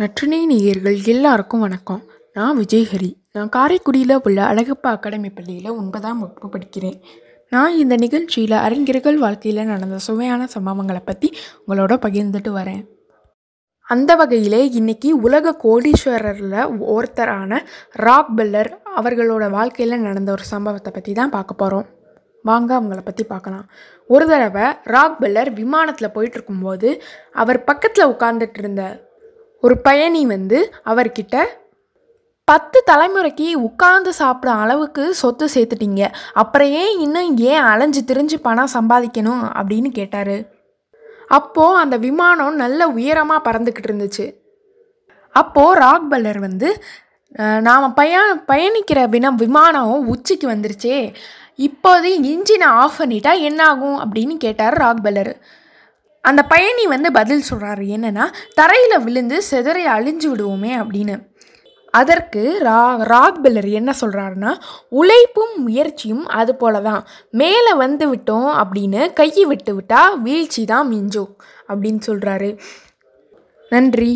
நற்றினை நேயர்கள் எல்லாருக்கும் வணக்கம். நான் விஜய்ஹரி. நான் காரைக்குடியில் உள்ள அழகப்பா அகாடமி பள்ளியில் ஒன்பதாம் வகுப்பு படிக்கிறேன். நான் இந்த நிகழ்ச்சியில் அறிஞர்கள் வாழ்க்கையில் நடந்த சுவையான சம்பவங்களை பற்றி உங்களோட பகிர்ந்துட்டு வரேன். அந்த வகையிலே இன்னைக்கு உலக கோடீஸ்வரரில் ஒருத்தரான ராக் பெல்லர் அவர்களோட வாழ்க்கையில் நடந்த ஒரு சம்பவத்தை பற்றி தான் பார்க்க போகிறோம் வாங்க அவங்கள பற்றி பார்க்கலாம். ஒரு தடவை ராக் பெல்லர் விமானத்தில் போயிட்டு இருக்கும்போது அவர் பக்கத்தில் உட்கார்ந்துட்டு இருந்த ஒரு பயணி வந்து அவர்கிட்ட பத்து தலைமுறைக்கு உட்கார்ந்து சாப்பிட அளவுக்கு சொத்து சேர்த்துட்டீங்க. அப்புறம் ஏன் இன்னும் ஏன் அலைஞ்சு திரிஞ்சு பணம் சம்பாதிக்கணும்? அப்படின்னு கேட்டார். அப்போது அந்த விமானம் நல்ல உயரமாக பறந்துக்கிட்டு இருந்துச்சு. அப்போது ராக் பல்லர் வந்து நாம் பய பயணிக்கிற வினம் விமானம் உச்சிக்கு வந்துருச்சே. இப்போது இன்ஜினை ஆஃப் பண்ணிட்டா என்னாகும்? அப்படின்னு கேட்டார் ராக் பல்லர் அந்த பயணி வந்து பதில் சொல்கிறாரு என்னென்னா தரையில் விழுந்து சிதறி அழிஞ்சு விடுவோமே அப்படின்னு. அதற்கு ரா ராக்பெல்லர் என்ன சொல்கிறாருன்னா உழைப்பும் முயற்சியும் அது போல தான் மேலே வந்து விட்டோம் அப்படின்னு கையை விட்டு விட்டால் வீழ்ச்சி தான் மிஞ்சும் அப்படின்னு சொல்கிறாரு நன்றி.